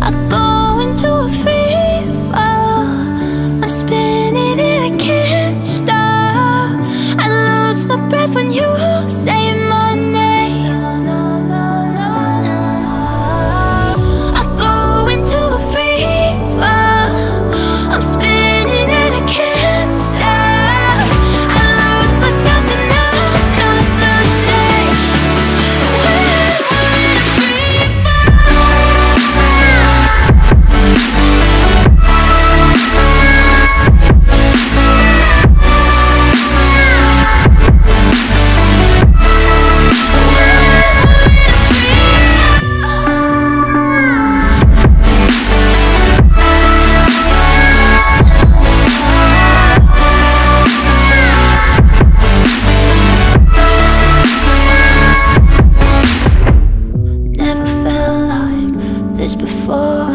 I go into a fever. this before.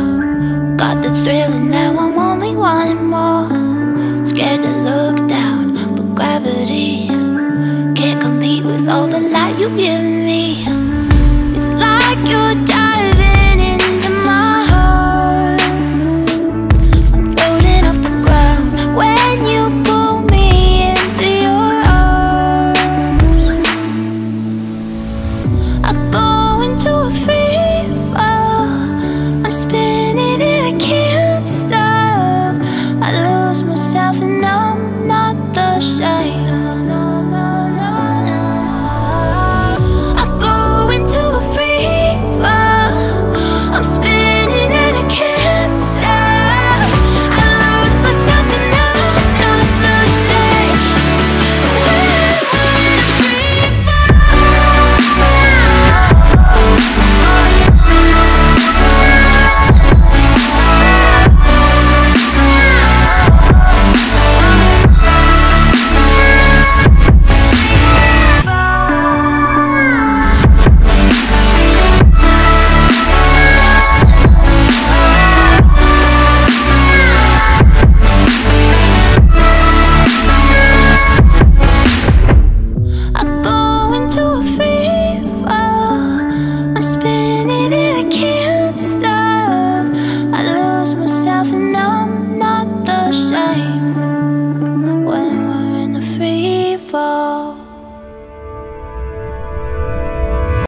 Got the thrill and now I'm only wanting more. Scared to look down, but gravity can't compete with all the light you give me.